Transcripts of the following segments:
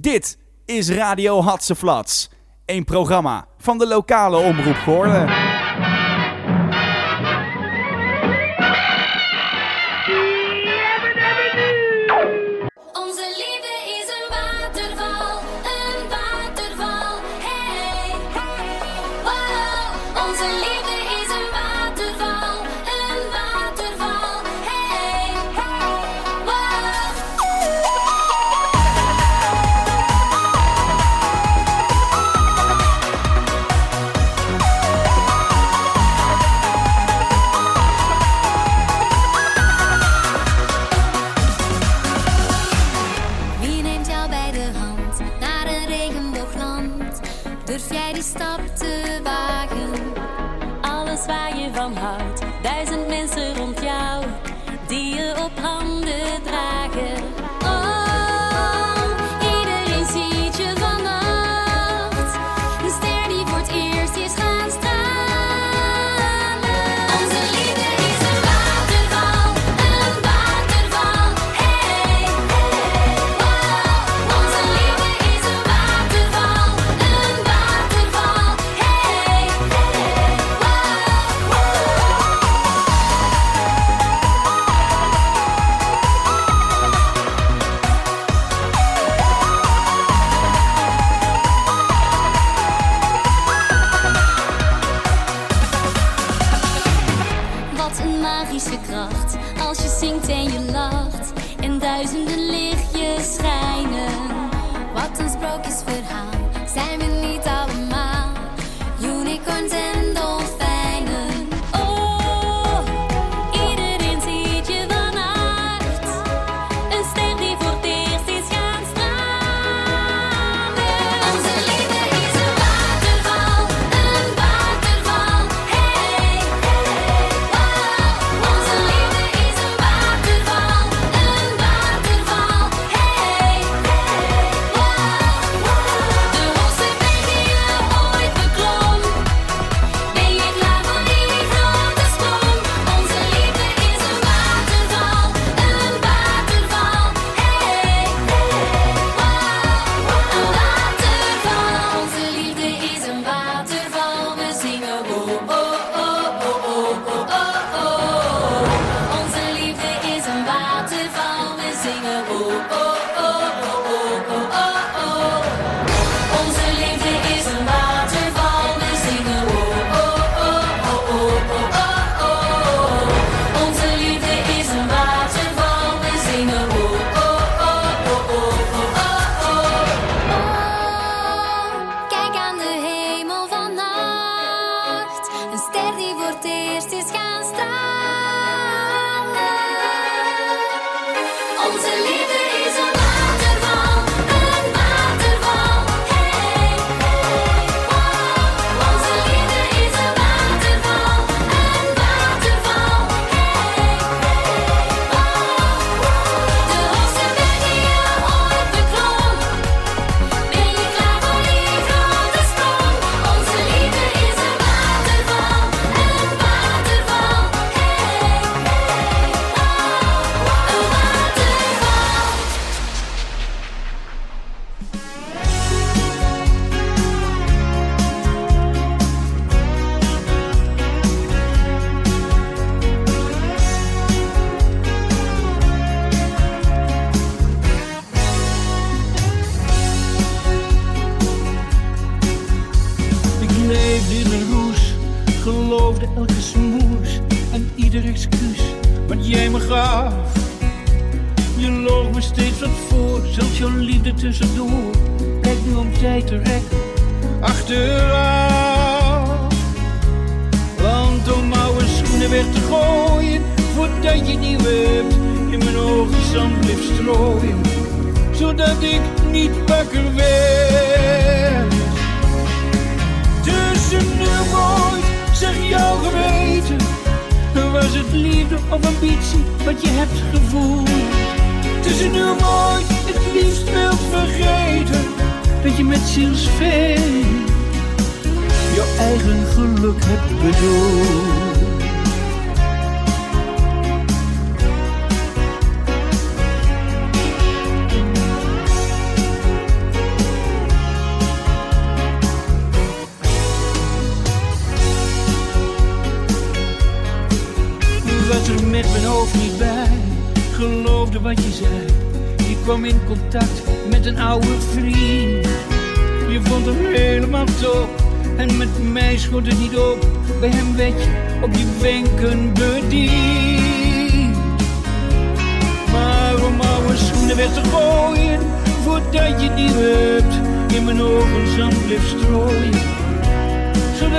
Dit is Radio Hatseflats, een programma van de lokale omroep Goorlen.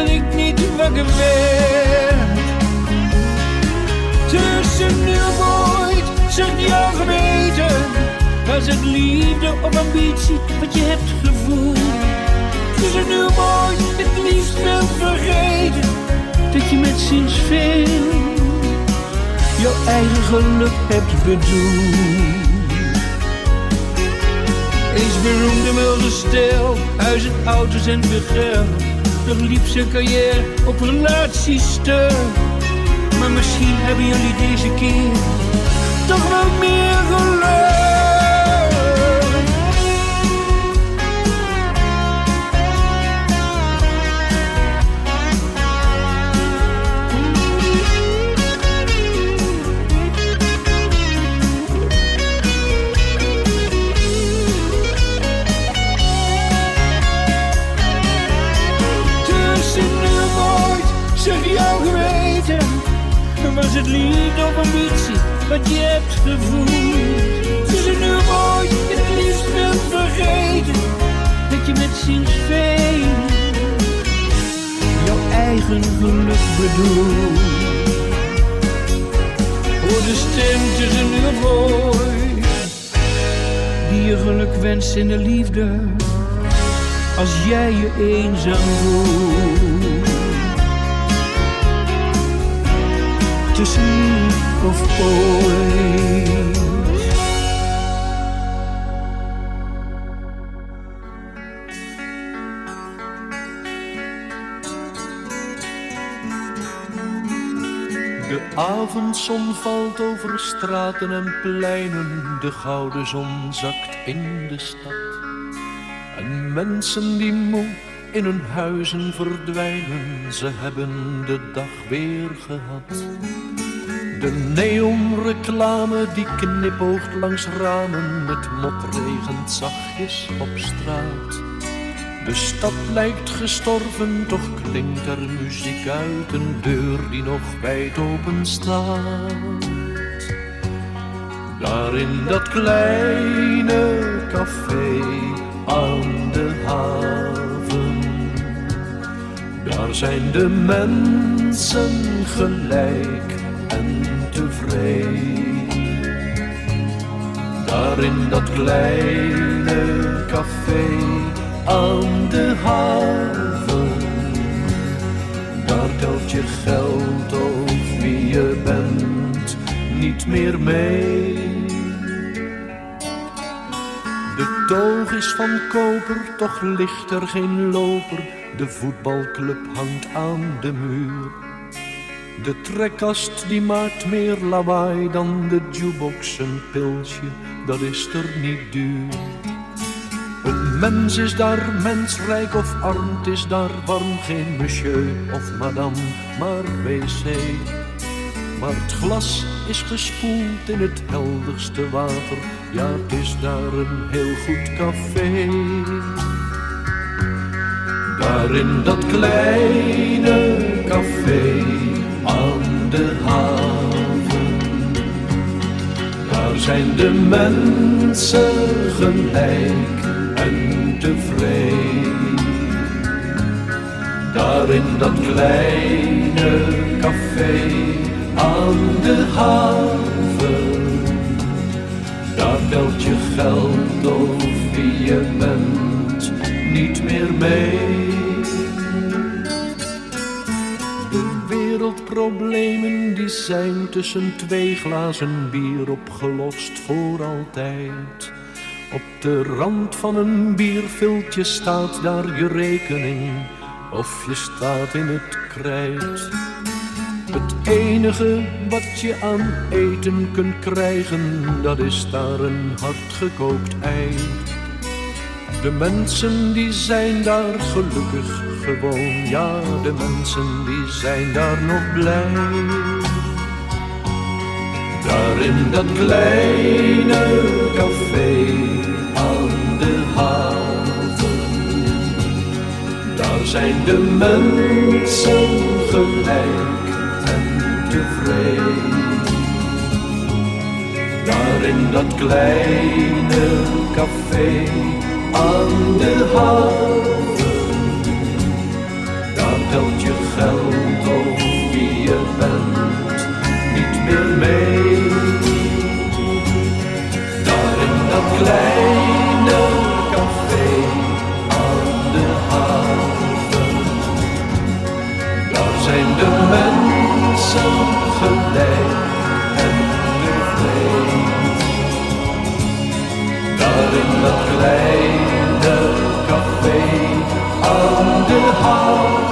Zodat ik niet wakker werd. Tussen nu of ooit, zegt jouw geweten. Was het liefde of ambitie wat je hebt gevoeld? Tussen nu of ooit, het liefst wil vergeten. Dat je met sinds veel jouw eigen geluk hebt bedoeld. Eens beroemde milde stel, huizen, auto's en veel. Nog liep zijn carrière op relatiesteun. Maar misschien hebben jullie deze keer toch wel meer geluk. Was het liefde of ambitie wat je hebt gevoeld? Tussen nu en ooit, het liefst wil vergeten. Dat je met sinds veel jouw eigen geluk bedoelt. Hoor de stem tussen nu en ooit. Die je geluk wenst in de liefde als jij je eenzaam voelt. De avondzon valt over straten en pleinen, de gouden zon zakt in de stad. En mensen die moe in hun huizen verdwijnen, ze hebben de dag weer gehad. De neonreclame die knipoogt langs ramen, het mot regent zachtjes op straat. De stad lijkt gestorven, toch klinkt er muziek uit een deur die nog wijd open staat. Daar in dat kleine café aan de haven, daar zijn de mensen gelijk en tevreden. Daar in dat kleine café aan de haven. Daar telt je geld of wie je bent niet meer mee. De toog is van koper, toch ligt er geen loper. De voetbalclub hangt aan de muur. De trekkast die maakt meer lawaai dan de jukebox. Een pilsje, dat is er niet duur. Een mens is daar mensrijk of arm, het is daar warm, geen monsieur of madame, maar wc. Maar het glas is gespoeld in het helderste water, ja het is daar een heel goed café. Daar in dat kleine café aan de haven, daar zijn de mensen gelijk en tevreden. Daar in dat kleine café aan de haven, daar telt je geld of je bent niet meer mee. Wereldproblemen die zijn tussen twee glazen bier opgelost voor altijd. Op de rand van een bierviltje staat daar je rekening of je staat in het krijt. Het enige wat je aan eten kunt krijgen, dat is daar een hardgekookt ei. De mensen die zijn daar gelukkig gewoon, ja, de mensen die zijn daar nog blij. Daar in dat kleine café aan de haven, daar zijn de mensen gelijk en tevreden. Daar in dat kleine café aan de haven telt je geld of wie je bent niet meer mee. Daar in dat kleine café aan de haven, daar zijn de mensen gelijk en bevreemd. Daar in dat kleine café aan de haven.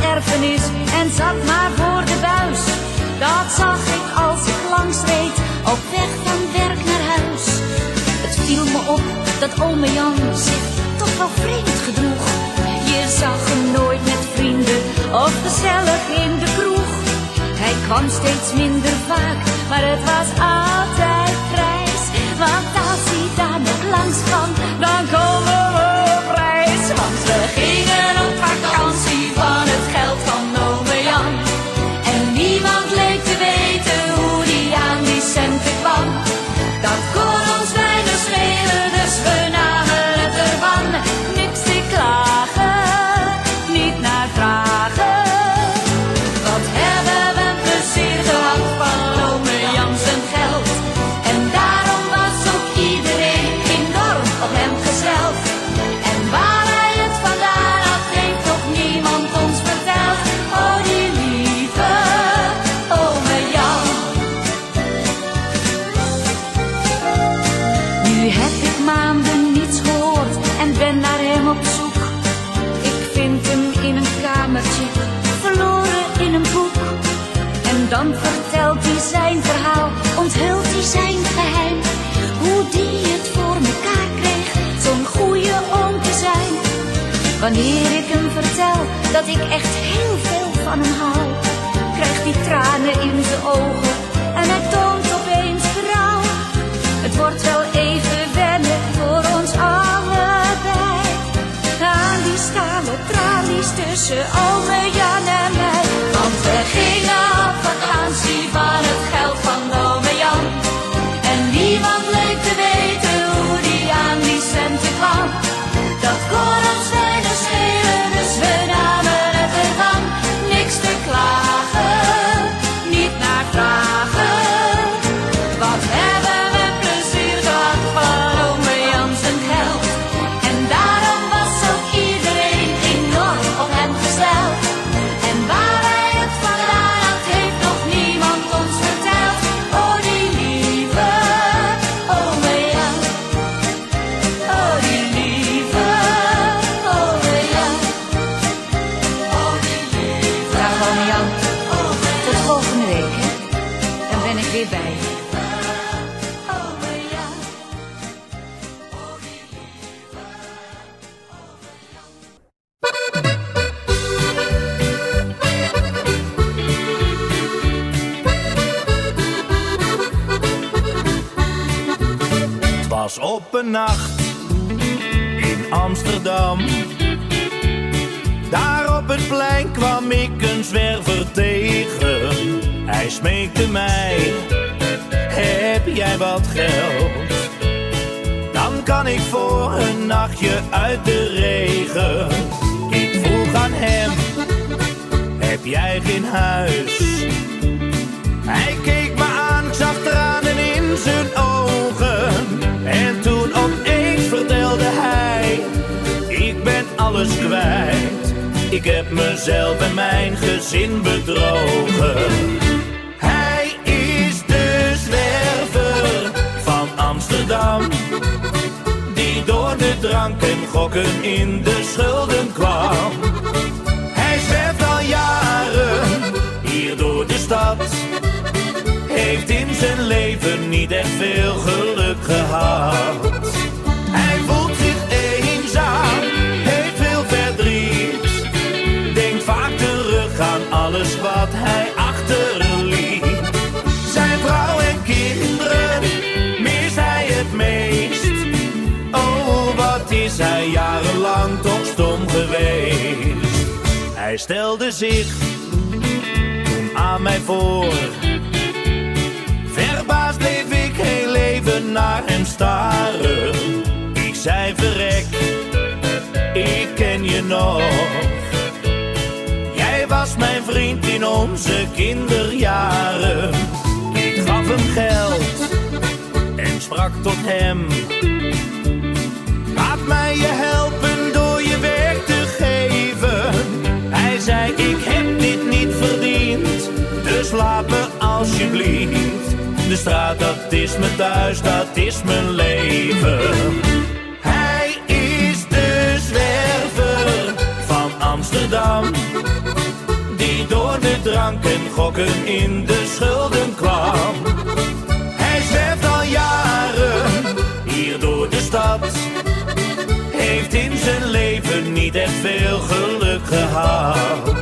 erfenis en zat maar voor de buis. Dat zag ik als ik langs reed, op weg van werk naar huis. Het viel me op dat ome Jan zich toch wel vreemd gedroeg. Je zag hem nooit met vrienden of gezellig in de kroeg. Hij kwam steeds minder vaak, maar het was altijd prijs. Want als hij daar nog langs kwam, dan komen Wanneer ik hem vertel dat ik echt heel veel van hem hou, krijgt hij tranen in zijn ogen en hij toont opeens verhaal. Het wordt wel even wennen voor ons allebei. Aan die stalen tralies tussen ome Jan en mij, want we gingen op vakantie. Hij keek me aan, ik zag tranen in zijn ogen. En toen opeens vertelde hij, ik ben alles kwijt. Ik heb mezelf en mijn gezin bedrogen. Hij is de zwerver van Amsterdam. Die door de drank en gokken in de schulden stelde zich toen aan mij voor. Verbaasd bleef ik heel even naar hem staren. Ik zei verrek, ik ken je nog. Jij was mijn vriend in onze kinderjaren. Ik gaf hem geld en sprak tot hem. Laat mij je helpen zei ik heb dit niet verdiend, dus laat me alsjeblieft. De straat dat is mijn thuis, dat is mijn leven. Hij is de zwerver van Amsterdam. Die door de drank en gokken in de schulden kwam. Hij zwerft al jaren hier door de stad. Heeft in zijn leven niet echt veel geluk gehad.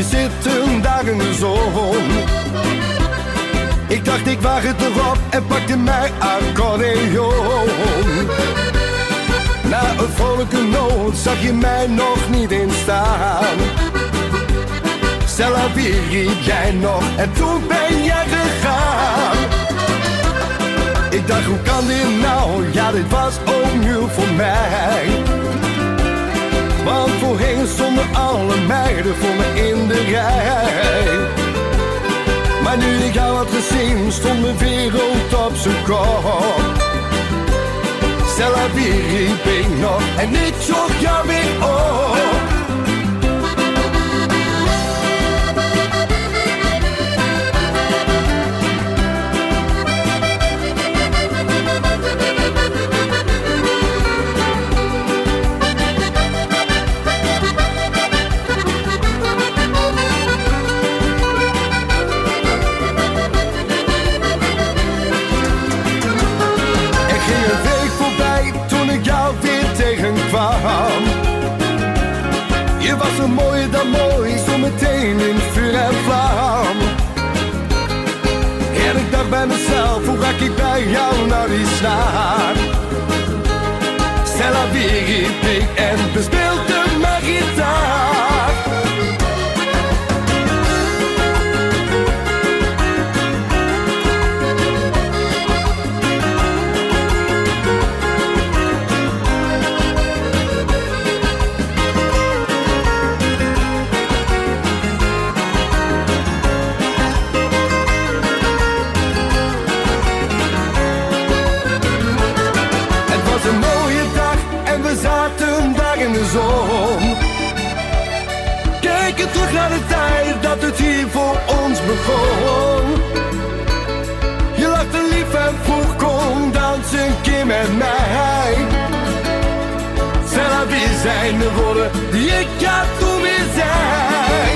Je zitten daar in de zon. Ik dacht ik waag het erop en pakte mijn accordeon. Na een vrolijke noot zag je mij nog niet in staan. Stella, wie riep jij nog en toen ben jij gegaan. Ik dacht hoe kan dit nou, ja dit was ook nieuw voor mij. Voorheen stonden alle meiden voor me in de rij. Maar nu ik jou had gezien, stond mijn wereld op zijn kop. Stella, wie riep ik nog? En ik zocht jou weer op. zo mooier dan mooi, zo meteen in vuur en vlam. En ik dacht bij mezelf, hoe raak ik bij jou nou die snaar? Stella riep ik en bespeelde mijn gitaar. Zijn de woorden die ik ja toen weer zei?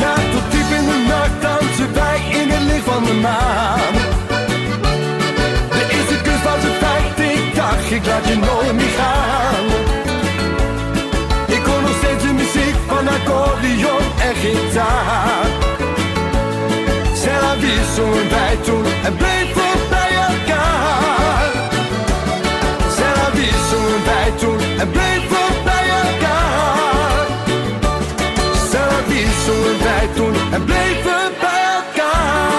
Ja, tot diep in de nacht dansen wij in het licht van de maan. De eerste kus was een feit, ik dacht ik laat je nooit meer gaan. Ik hoor nog steeds de muziek van accordeon en gitaar. Stella, wie zongen wij toen en bleven bij en bleven bij elkaar.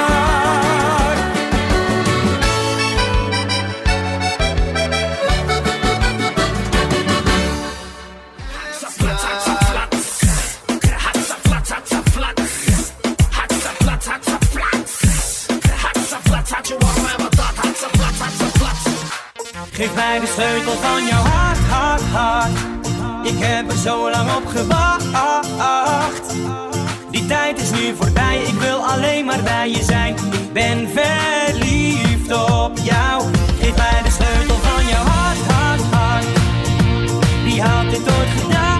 Geef mij de sleutel van jouw hart, hart, hart. Ik heb er zo lang op gewacht. Nu voorbij, ik wil alleen maar bij je zijn. Ik ben verliefd op jou. Geef mij de sleutel van jouw hart, hart, hart. Wie had dit ooit gedacht?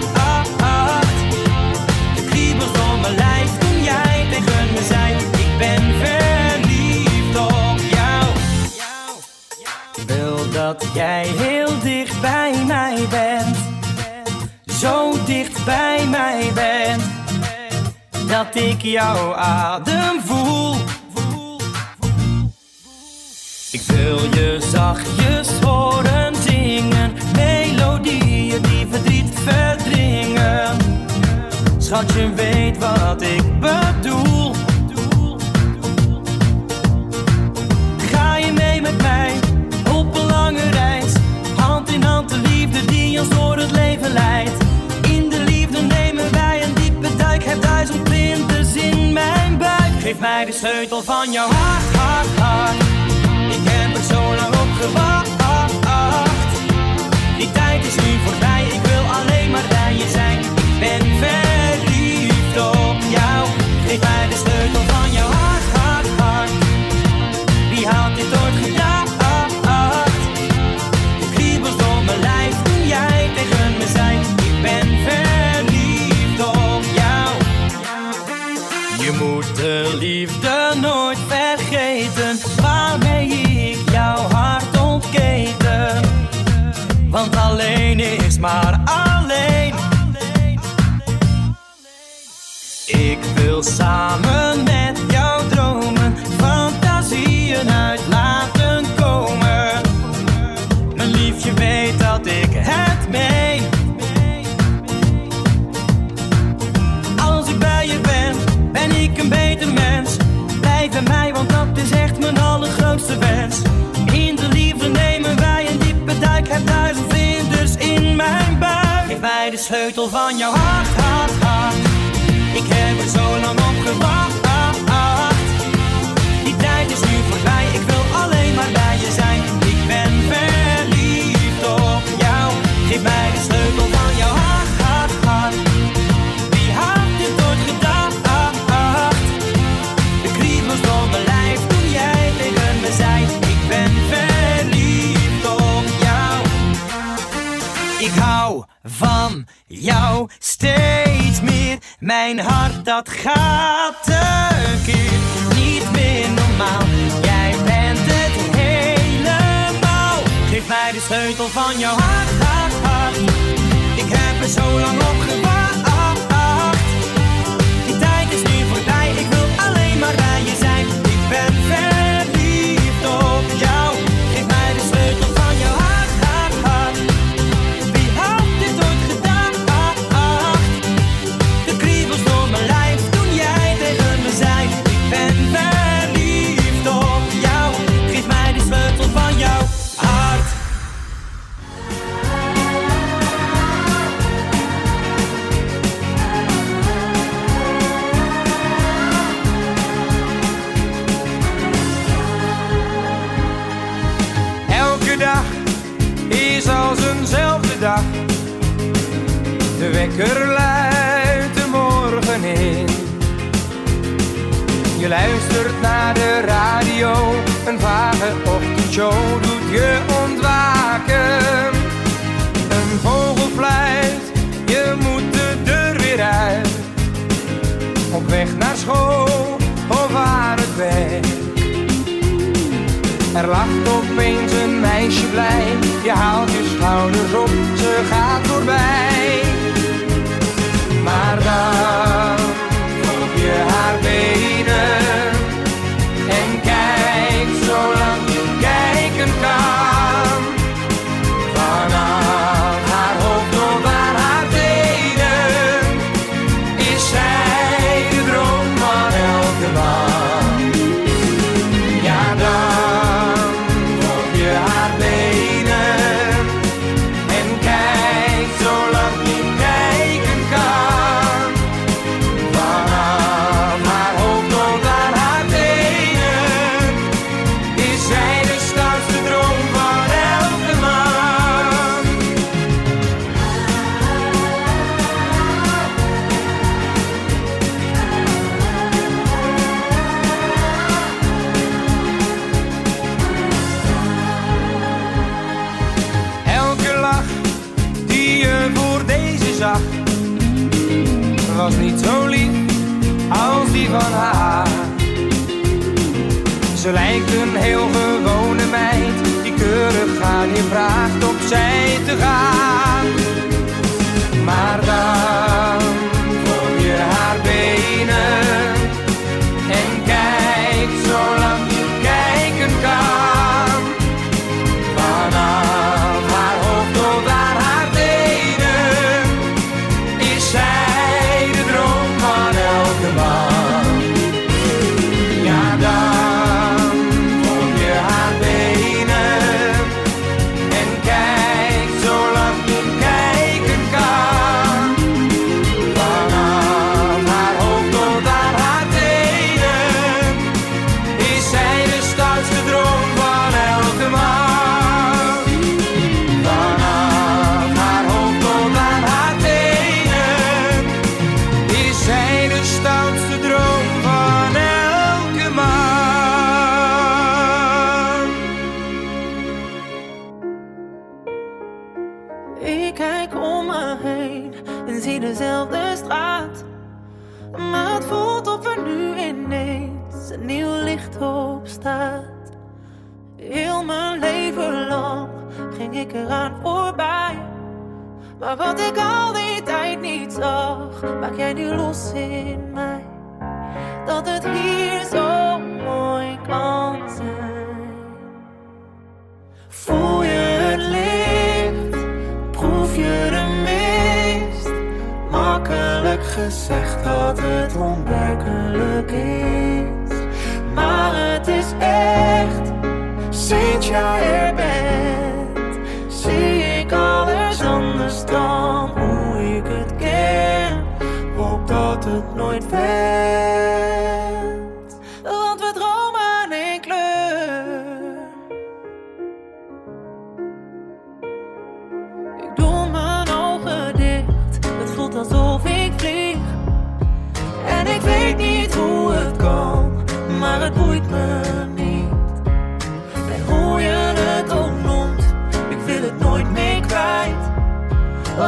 Dat ik jouw adem voel. Ik wil je zachtjes horen zingen. Melodieën die verdriet verdringen. Schat, je weet wat ik bedoel. Ga je mee met mij op een lange reis? Hand in hand de liefde die ons door het leven leidt. Geef mij de sleutel van jouw hart, hart, hart. Ik heb er zo lang op gewacht. Die tijd is nu voorbij, maar alleen. Ik wil samen. de sleutel van jouw hart, hart, hart. Ik heb er zo lang op gewacht. Nou steeds meer. Mijn hart dat gaat een keer niet meer normaal. Jij bent het helemaal. Geef mij de sleutel van jouw hart, hart. Ik heb er zo lang op gewacht. Lekker luidt de morgen in. Je luistert naar de radio, een vage ochtendshow doet je ontwaken. Een vogel fluit, je moet de deur weer uit. Op weg naar school of waar het weg. Er lacht opeens een meisje blij, je haalt je schouders op, ze gaat voorbij maar dan vond je haar beter.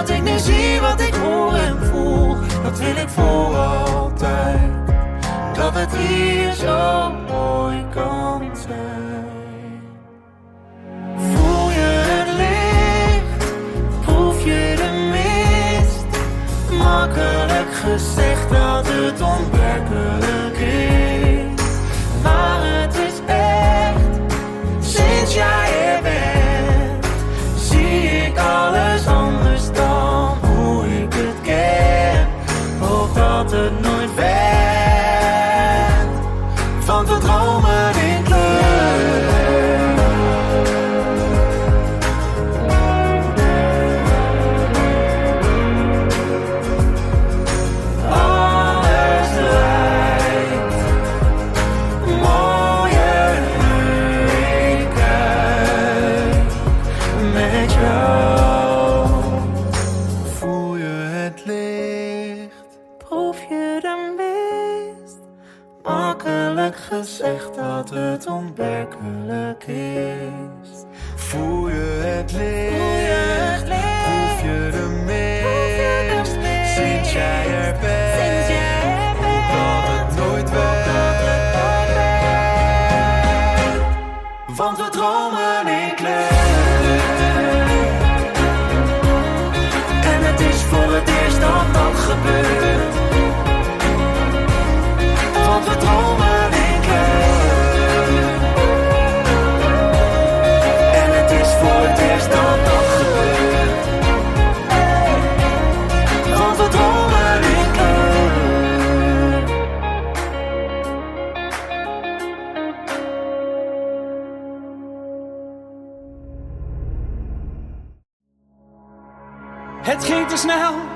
Wat ik nu zie, wat ik hoor en voel, dat wil ik voor altijd. Dat het hier zo mooi kan zijn. Voel je het licht, proef je de mist. Makkelijk gezegd dat het onwerkelijk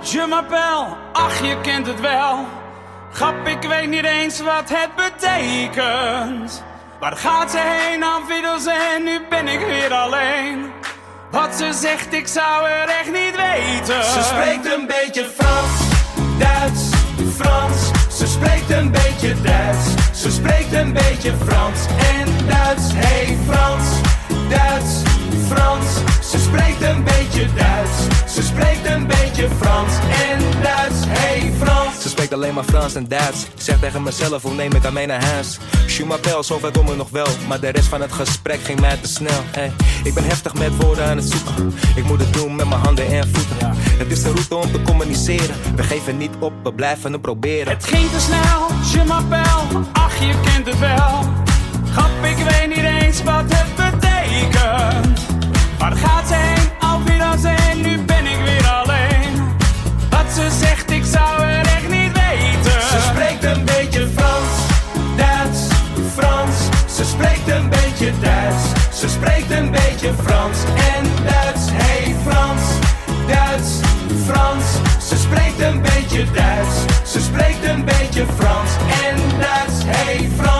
je m'appelle, ach je kent het wel. Grap, ik weet niet eens wat het betekent. Waar gaat ze heen, aanviddels en nu ben ik weer alleen. Wat ze zegt, ik zou er echt niet weten. Ze spreekt een beetje Frans, Duits, Frans. Ze spreekt een beetje Duits. Ze spreekt een beetje Frans en Duits. Hey Frans, Duits, Frans. Ze spreekt een beetje Duits. Ze spreekt een beetje Frans en Duits. Hey Frans. Ze spreekt alleen maar Frans en Duits. Ik zeg tegen mezelf, hoe neem ik haar mee naar huis? M'appelle, zover kom ik nog wel. Maar de rest van het gesprek ging mij te snel. Hey, ik ben heftig met woorden aan het zoeken. Ik moet het doen met mijn handen en voeten. Het is de route om te communiceren. We geven niet op, we blijven het proberen. Het ging te snel, m'appelle, ach je kent het wel. Grap, ik weet niet eens wat het betekent. Waar gaat ze heen, al wie dan zijn, nu ben ik weer alleen. Wat ze zegt, ik zou er echt niet weten. Ze spreekt een beetje Frans, Duits, Frans. Ze spreekt een beetje Duits. Ze spreekt een beetje Frans en Duits. Hey Frans, Duits, Frans. Ze spreekt een beetje Duits. Ze spreekt een beetje Frans en Duits. Hey Frans.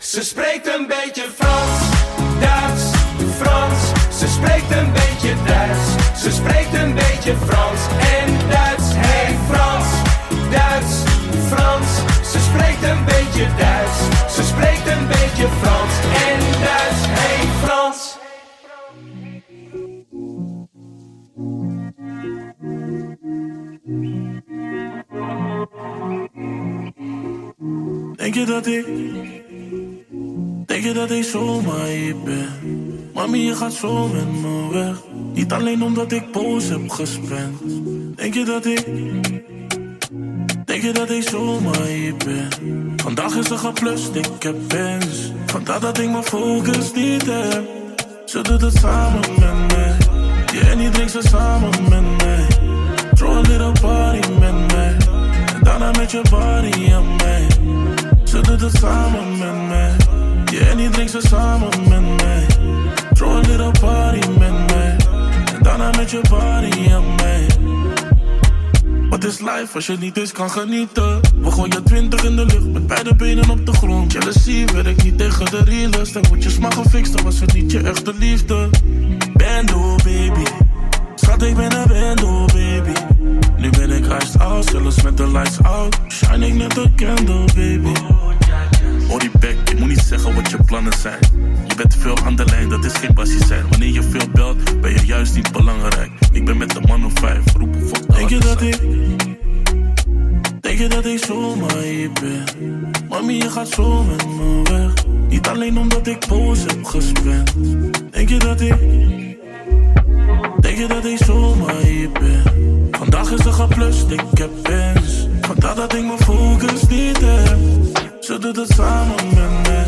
Ze spreekt een beetje Frans, Duits, Frans. Ze spreekt een beetje Duits. Ze spreekt een beetje Frans en Duits. Hey Frans, Duits, Frans. Ze spreekt een beetje Duits. Ze spreekt een beetje Frans en Duits. Hey Frans. Denk je dat ik, denk je dat ik zomaar hier ben? Mami, je gaat zo met me weg. Niet alleen omdat ik boos heb gespend. Denk je dat ik, denk je dat ik zomaar hier ben? Vandaag is er geplust, ik heb pens. Vandaar dat ik mijn focus niet heb. Ze doet het samen met mij. Die en die drinkt ze samen met mij. Throw a little party met mij. En daarna met je body aan mij. Ze doet het samen met mij. Die en die drinkt ze samen met mij. Throw a little party met mij. En daarna met je body aan mij. Wat is life als je niet eens kan genieten? We gooien twintig in de lucht met beide benen op de grond. Jealousy werkt niet tegen de realest. En wordt je smaak gefixt, dan was het niet je echte liefde. Bando, baby. Schat, ik ben een bando, baby. Nu ben ik iced out, zelfs met de lights out. Shine ik net een candle, baby. Hoor bek, je moet niet zeggen wat je plannen zijn. Je bent veel aan de lijn, dat is geen passie zijn. Wanneer je veel belt, ben je juist niet belangrijk. Ik ben met de man of vijf, roepen voor Denk je dat ik, denk je dat ik zomaar hier ben? Mami, je gaat zo met me weg. Niet alleen omdat ik boos heb gespend. Denk je dat ik, denk je dat ik zomaar hier ben? Vandaag is er geplust, ik heb pens. Vandaar dat ik mijn focus niet heb. Ze doet het samen met mij.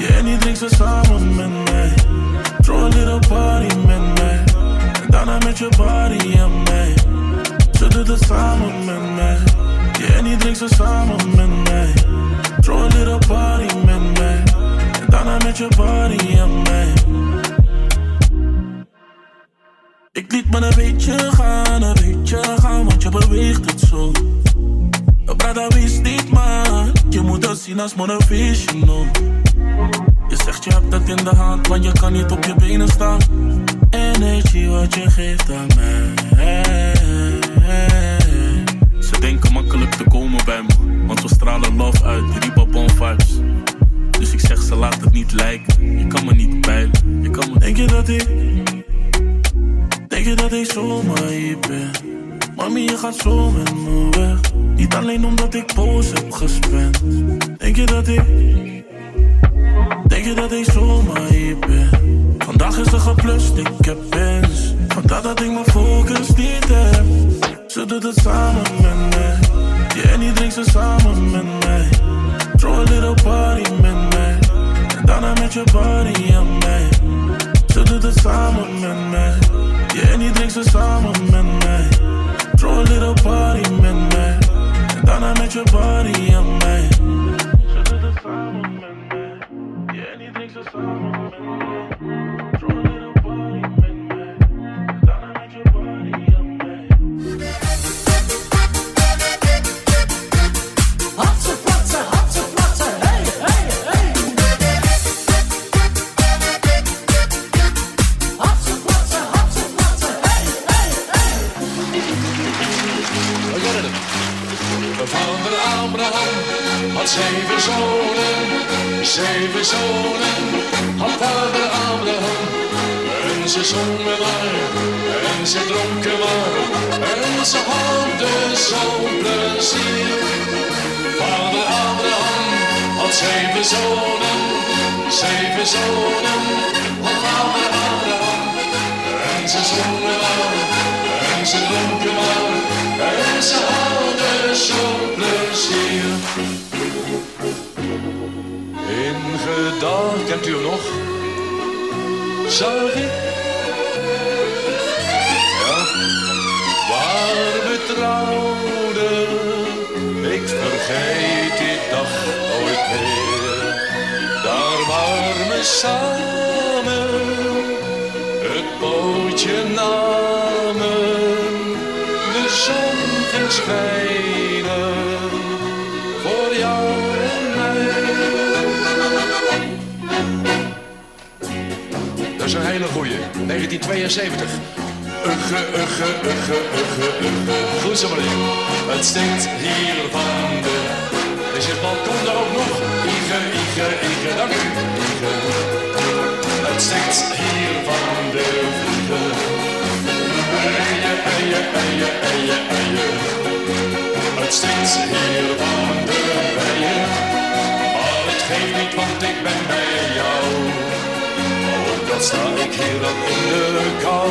Je en drinkt ze samen met mij. Throw a little party met mij. En daarna met je body aan mij. Ze doet het samen met mij. Je en drinkt ze samen met mij. Throw a little party met mij. En daarna met je body aan mij. Ik liet me een beetje gaan, een beetje gaan, want je beweegt het zo. Brada wist niet maar Je moet dat zien als no. Je zegt je hebt het in de hand Want je kan niet op je benen staan Energie wat je geeft aan mij Ze denken makkelijk te komen bij me Want we stralen love uit, Ribabon vibes Dus ik zeg ze laat het niet lijken Je kan me niet peilen Je kan me... Denk je dat ik Denk je dat ik zomaar hier ben Mami, je gaat zo met me weg. Niet alleen omdat ik boos heb gespend. Denk je dat ik, denk je dat ik zomaar hier ben? Vandaag is er geplust, ik heb pens. Vandaar dat ik mijn focus niet heb. Ze doet het samen met mij. Die en die drinkt ze samen met mij. Throw a little party met mij. En daarna met je body aan mij. Ze doet het samen met mij. Die en die drinkt ze samen met mij. Throw a little party met mij. En daarna met je body aan mij. zorgen. Ja, waar betrouwde, ik vergeet die dag nooit meer. Daar waar we samen. Hele goeie. 1972. Ugge, ugge, ugge, ugge, ugge. Goed zo. Het stinkt hier van de... Is het balkon daar ook nog? Ige, ige, ige, dank u. Ige. Het stinkt hier van de vliegen. Het stinkt hier van de bijen. Maar het geeft niet, want ik ben bij jou. Sta ik hier dan in de kou.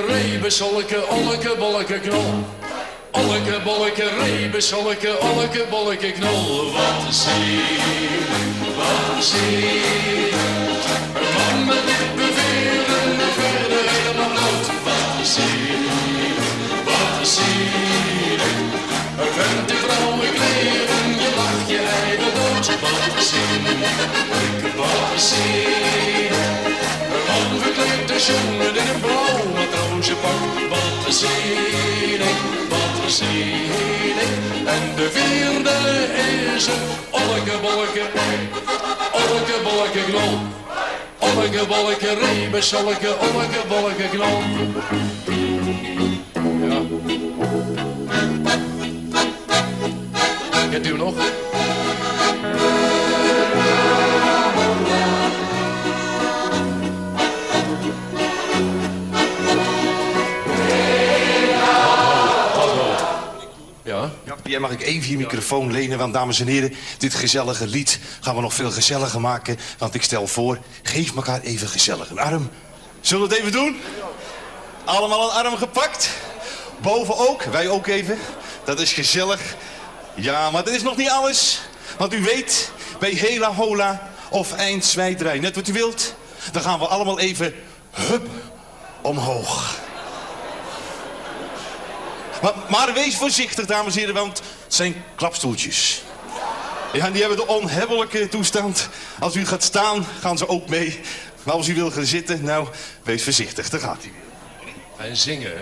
Bolleke, rebus, olleke, olleke, bolleke, knol. Olleke, bolleke, rebus, olleke, olleke, bolleke, knol. Wat een zee, wat een zee. Met lippe veren, de verder helemaal rood. Wat een zee, wat een zee. Een vent in blauwe kleren, je lacht je eigen dood. Wat een zee, wat een zee. Een man verkleed als jongen Ziening, wat een ziening. En de vierde is een olleke bolleke, olleke bolleke knol. Olleke bolleke rebus, olleke, olleke bolleke knol. Ja. Kent u nog? Pierre, mag ik even je microfoon lenen? Want dames en heren, dit gezellige lied gaan we nog veel gezelliger maken. Want ik stel voor, geef elkaar even gezellig een arm. Zullen we het even doen? Allemaal een arm gepakt? Boven ook, wij ook even. Dat is gezellig. Ja, maar dat is nog niet alles. Want u weet, bij Hela Hola of Eindzwijderij, net wat u wilt... dan gaan we allemaal even, hup, omhoog. Maar, maar wees voorzichtig, dames en heren, want het zijn klapstoeltjes. Ja, en die hebben de onhebbelijke toestand. Als u gaat staan, gaan ze ook mee. Maar als u wil gaan zitten, nou, wees voorzichtig, daar gaat hij weer. En zingen?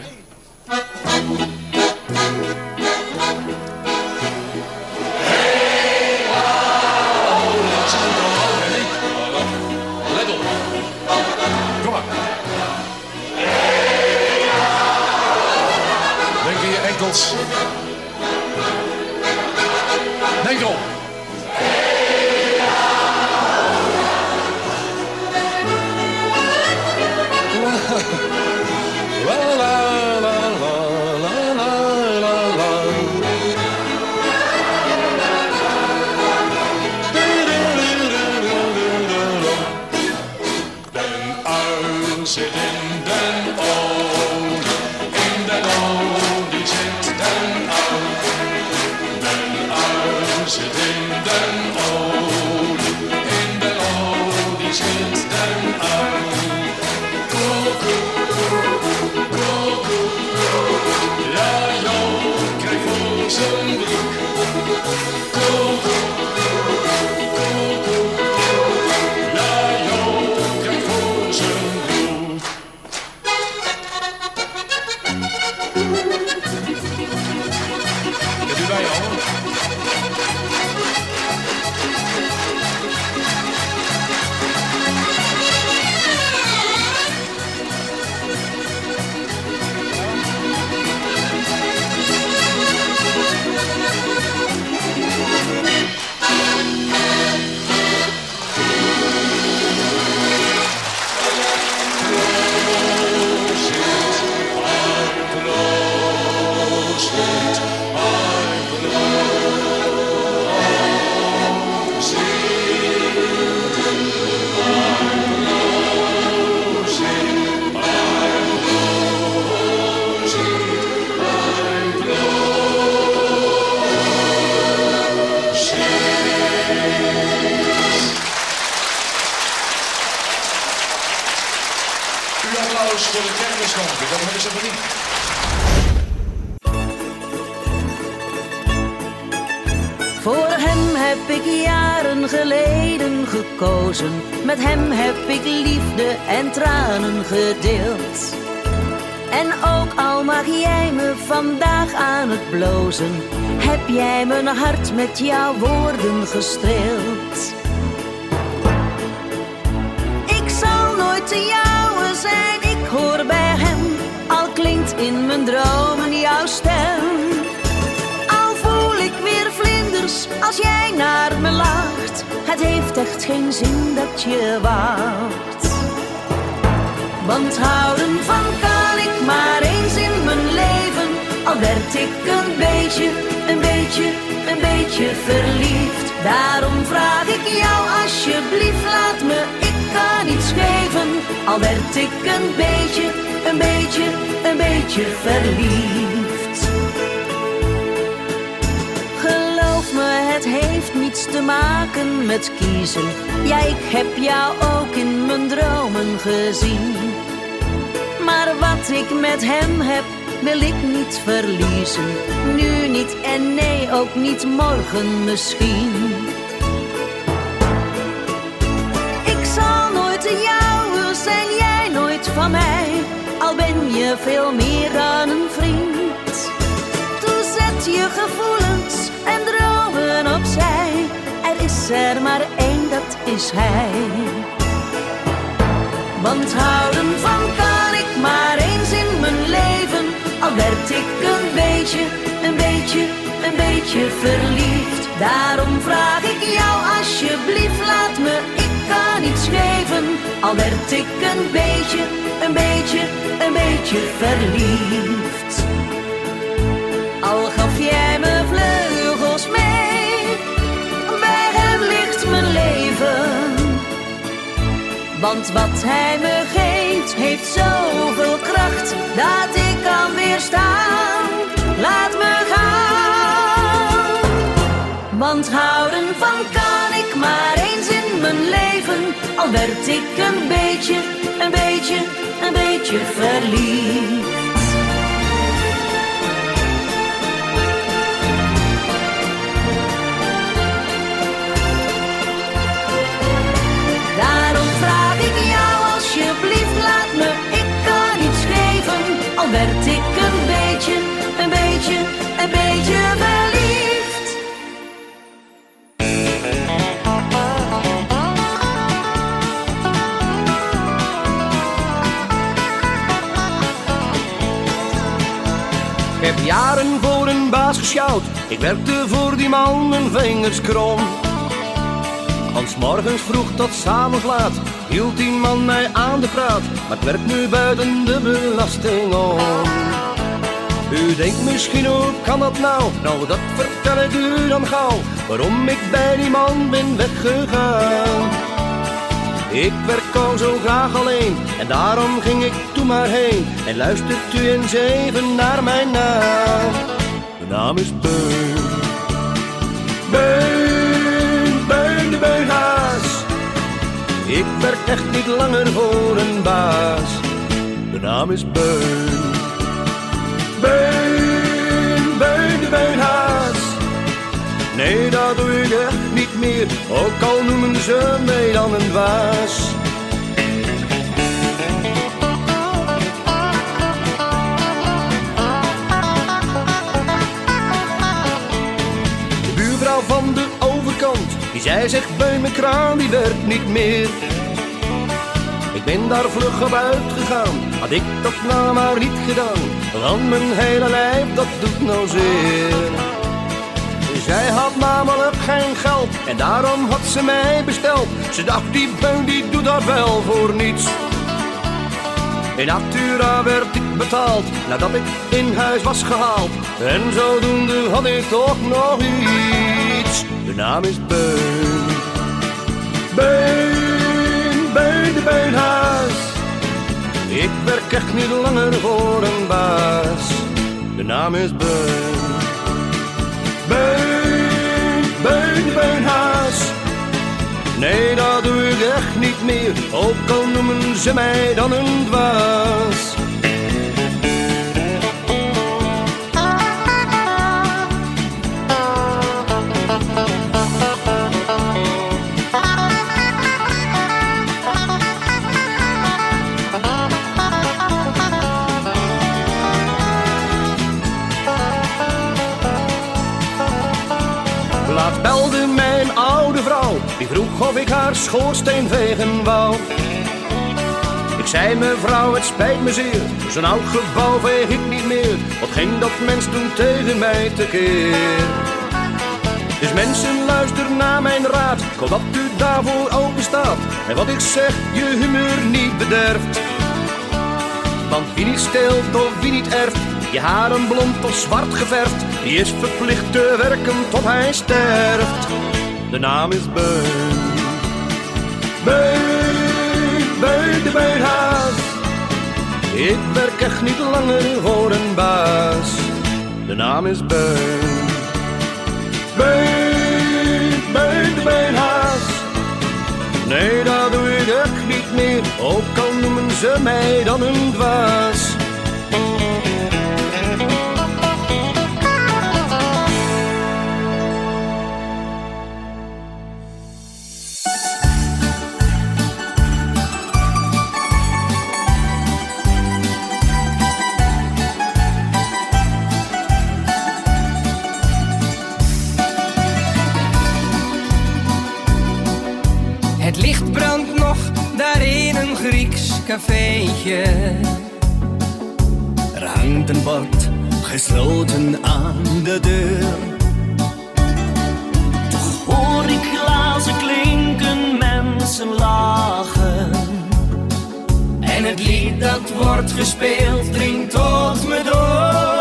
Denk in gekozen. Met hem heb ik liefde en tranen gedeeld. En ook al mag jij me vandaag aan het blozen, heb jij mijn hart met jouw woorden gestreeld. Ik zal nooit de jouwe zijn, ik hoor bij hem, al klinkt in mijn dromen jouw stem. Als jij naar me lacht, het heeft echt geen zin dat je wacht. Want houden van kan ik maar eens in mijn leven. Al werd ik een beetje, een beetje, een beetje verliefd. Daarom vraag ik jou alsjeblieft, laat me, ik kan iets geven. Al werd ik een beetje, een beetje, een beetje verliefd. Het heeft niets te maken met kiezen. Ja, ik heb jou ook in mijn dromen gezien. Maar wat ik met hem heb, wil ik niet verliezen. Nu niet en nee, ook niet morgen misschien. Ik zal nooit de jouwe zijn, jij nooit van mij. Al ben je veel meer dan een vriend. Toe zet je gevoelens dromen opzij. Er is er maar één, dat is hij. Want houden van kan ik maar eens in mijn leven. Al werd ik een beetje, een beetje, een beetje verliefd. Daarom vraag ik jou alsjeblieft, laat me, ik kan iets geven. Al werd ik een beetje, een beetje, een beetje verliefd. Al Want wat hij me geeft, heeft zoveel kracht dat ik kan weerstaan. Laat me gaan. Want houden van kan ik maar eens in mijn leven. Al werd ik een beetje, een beetje, een beetje verliefd. Jaren voor een baas gesjouwd. Ik werkte voor die man mijn vingers krom. Van 's morgens vroeg tot 's avonds laat hield die man mij aan de praat. Maar ik werk nu buiten de belasting om. U denkt misschien hoe kan dat nou? Nou dat vertel ik u dan gauw. Waarom ik bij die man ben weggegaan. Ik werk al zo graag alleen en daarom ging ik toen maar heen. En luistert u eens even naar mijn naam. Mijn naam is Beun. Beun, Beun de Beunhaas. Ik werk echt niet langer voor een baas. De naam is Beun. Beun, Beun de Beunhaas. Nee, dat doe ik echt meer, ook al noemen ze mij dan een waas. De buurvrouw van de overkant, die zei zegt bij mijn kraan, die werkt niet meer. Ik ben daar vlug op uitgegaan, had ik dat nou maar niet gedaan. Want mijn hele lijf, dat doet nou zeer. Zij had namelijk geen geld en daarom had ze mij besteld. Ze dacht die beun die doet dat wel voor niets. In Natura werd ik betaald nadat ik in huis was gehaald. En zodoende had ik toch nog iets. De naam is Beun. Beun, Beun de Beunhaas. Ik werk echt niet langer voor een baas. De naam is Beun. Beun, Beunhaas. Nee, dat doe ik echt niet meer, ook al noemen ze mij dan een dwaas. Of ik haar schoorsteen vegen wou. Ik zei mevrouw, het spijt me zeer, zo'n oud gebouw veeg ik niet meer. Wat ging dat mens toen tegen mij tekeer? Dus mensen, luister naar mijn raad, hoop dat u daarvoor open staat. En wat ik zeg, je humeur niet bederft. Want wie niet steelt of wie niet erft, je haren blond of zwart geverfd, die is verplicht te werken tot hij sterft. De naam is Beun. Beun de Beunhaas. Ik werk echt niet langer voor een baas. De naam is. Beun, Beun de Beunhaas. Nee, dat doe ik echt niet meer, ook al noemen ze mij dan een dwaas. Licht brandt nog daar in een Grieks cafeetje. Er hangt een bord gesloten aan de deur. Toch hoor ik glazen klinken, mensen lachen. En het lied dat wordt gespeeld dringt tot me door.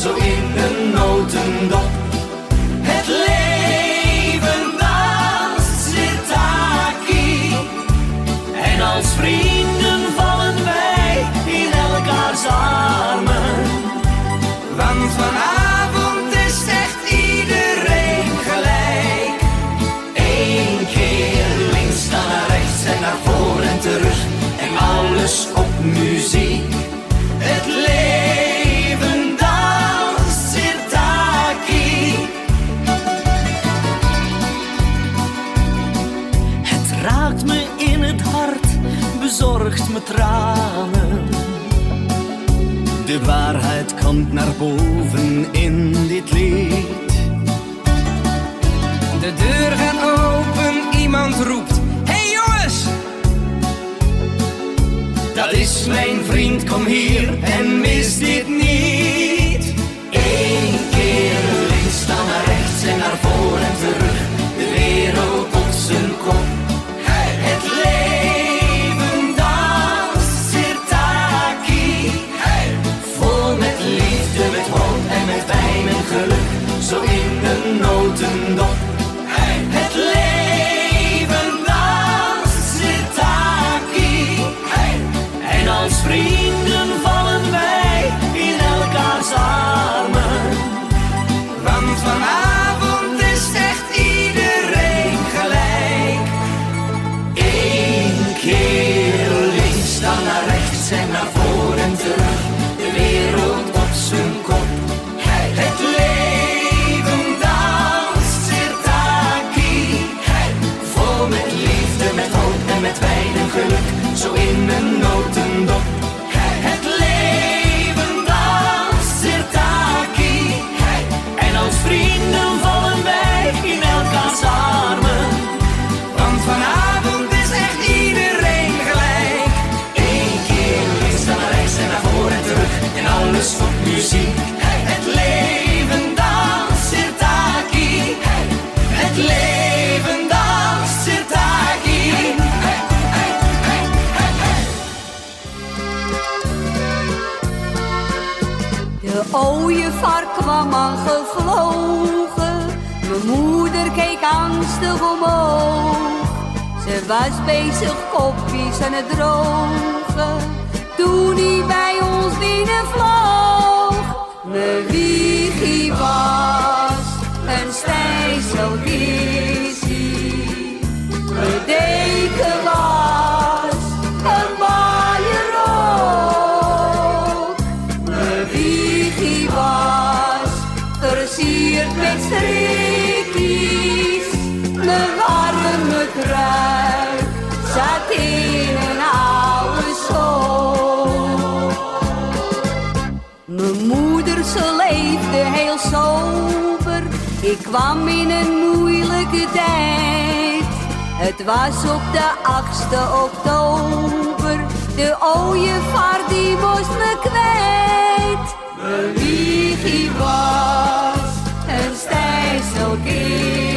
Zo in een De waarheid komt naar boven in dit lied. De deur gaat open, iemand roept: Hey jongens! Dat is mijn vriend, kom hier en mis dit niet. Vanavond is echt iedereen gelijk. Eén keer links, naar rechts en naar voren en terug. En alles op muziek. Het leven danst, sirtaki. Het leven danst, sirtaki. De ooievaar kwam aangevlogen. Mijn moeder keek ernstig omhoog. Ze was bezig kopjes aan het drogen. Toen hij bij ons binnenvloog. Mijn wiegie was een stijzelkissie. Mijn deken was kwam in een moeilijke tijd. Het was op de 8e oktober. De ooievaar die moest me kwijt. Mijn was een stijzelkissie.